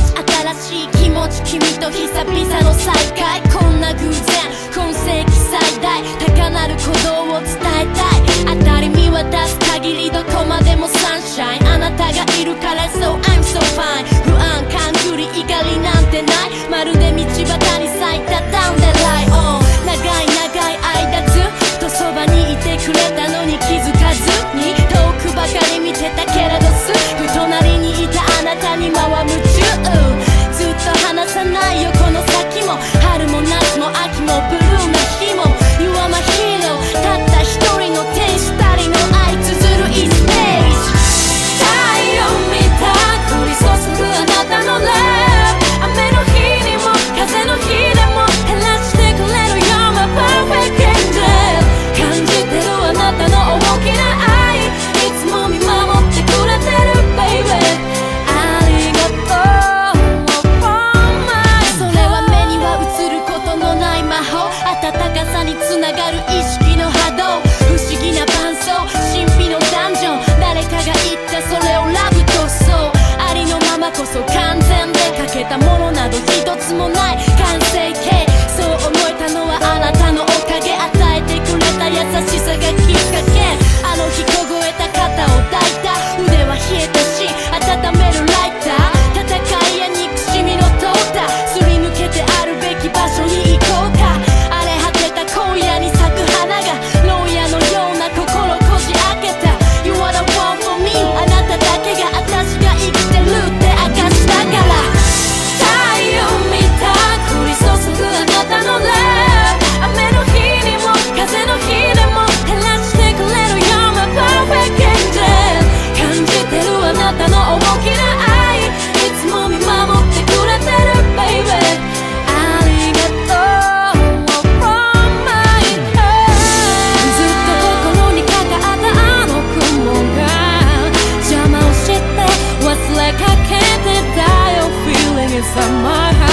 新しい気持ち君と久々の再会。こんな偶然今世紀最大高鳴る鼓動を伝えたい。当たり見渡す限りどこまでもサンシャイン。あなたがいるから So I'm so fine 不安感ぐり怒りなんてない。まるで道端に咲いたダウンでライオン長い長い間ずっとそばにいてくれたのに気づかずに。遠くばかり見てたけれどすぐ隣にいたあなたには無ないよ。この先も春も夏も秋もブルーな日も。You are some of my heart.